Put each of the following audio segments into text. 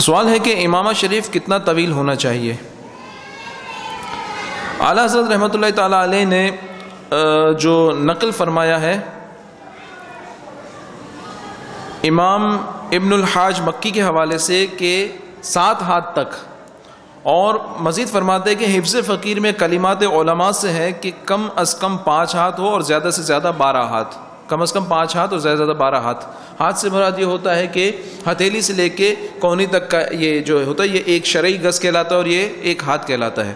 سوال ہے کہ امامہ شریف کتنا طویل ہونا چاہیے؟ اعلیٰ حضرت رحمۃ اللہ تعالیٰ علیہ نے جو نقل فرمایا ہے، امام ابن الحاج مکی کے حوالے سے کہ سات ہاتھ تک، اور مزید فرماتے کہ حفظ فقیر میں کلمات علماء سے ہے کہ کم از کم پانچ ہاتھ ہو اور زیادہ سے زیادہ بارہ ہاتھ۔ کم از کم پانچ ہاتھ اور زیادہ سے زیادہ بارہ ہاتھ۔ ہاتھ سے مراد یہ ہوتا ہے کہ ہتھیلی سے لے کے کونی تک کا یہ جو ہوتا ہے، یہ ایک شرعی گز کہلاتا ہے اور یہ ایک ہاتھ کہلاتا ہے۔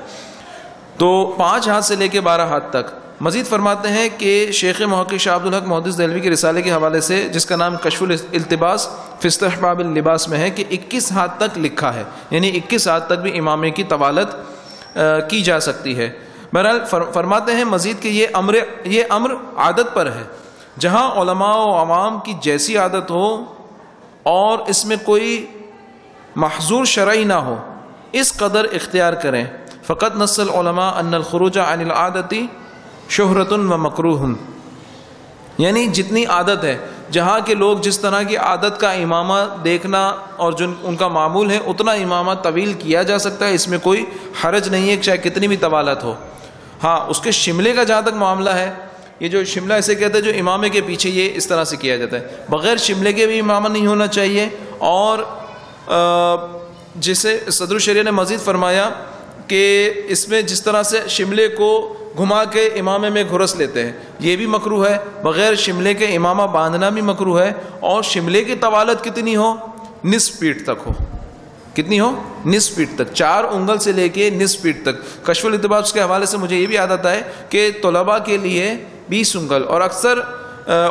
تو پانچ ہاتھ سے لے کے بارہ ہاتھ تک۔ مزید فرماتے ہیں کہ شیخ محقق شاہ عبد الحق محدث دہلوی کے رسالے کے حوالے سے، جس کا نام کشف الالتباس فستحباب اللباس میں ہے، کہ اکیس ہاتھ تک لکھا ہے۔ یعنی اکیس ہاتھ تک بھی امامے کی طوالت کی جا سکتی ہے۔ بہرحال فرماتے ہیں مزید کہ یہ امر یہ امر عادت پر ہے۔ جہاں علماء و عوام کی جیسی عادت ہو اور اس میں کوئی محضور شرعی نہ ہو، اس قدر اختیار کریں۔ فقط نسل علماء ان الخروج عن العادتی شہرت و مکروح یعنی جتنی عادت ہے، جہاں کے لوگ جس طرح کی عادت کا امامہ دیکھنا اور جن ان کا معمول ہے، اتنا امامہ طویل کیا جا سکتا ہے، اس میں کوئی حرج نہیں ہے چاہے کتنی بھی طوالت ہو۔ ہاں اس کے شملے کا جہاں تک معاملہ ہے یہ جو شملہ اسے کہتے ہیں جو امامے کے پیچھے یہ اس طرح سے کیا جاتا ہے۔ بغیر شملے کے بھی امامہ نہیں ہونا چاہیے اور جسے صدر الشریعہ نے مزید فرمایا کہ اس میں جس طرح سے شملے کو گھما کے امامے میں گھرس لیتے ہیں، یہ بھی مکرو ہے۔ بغیر شملے کے امامہ باندھنا بھی مکرو ہے۔ اور شملے کی طوالت کتنی ہو؟ نصف پیٹ تک ہو۔ کتنی ہو؟ نصف پیٹ تک۔ چار انگل سے لے کے نصف پیٹ تک۔ کشف الاتباس کے حوالے سے مجھے یہ بھی یاد آتا ہے کہ طلباء کے لیے بیس انگل اور اکثر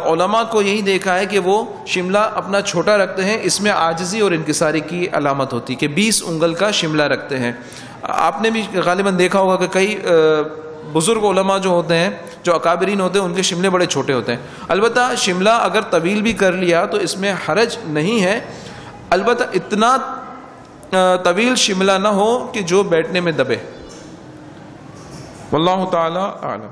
علماء کو یہی دیکھا ہے کہ وہ شملہ اپنا چھوٹا رکھتے ہیں، اس میں عاجزی اور انکساری کی علامت ہوتی کہ بیس انگل کا شملہ رکھتے ہیں۔ آپ نے بھی غالباً دیکھا ہوگا کہ کئی بزرگ علماء جو ہوتے ہیں، جو اکابرین ہوتے ہیں، ان کے شملے بڑے چھوٹے ہوتے ہیں۔ البتہ شملہ اگر طویل بھی کر لیا تو اس میں حرج نہیں ہے۔ البتہ اتنا طویل شملہ نہ ہو کہ جو بیٹھنے میں دبے۔ واللہ تعالی اعلم۔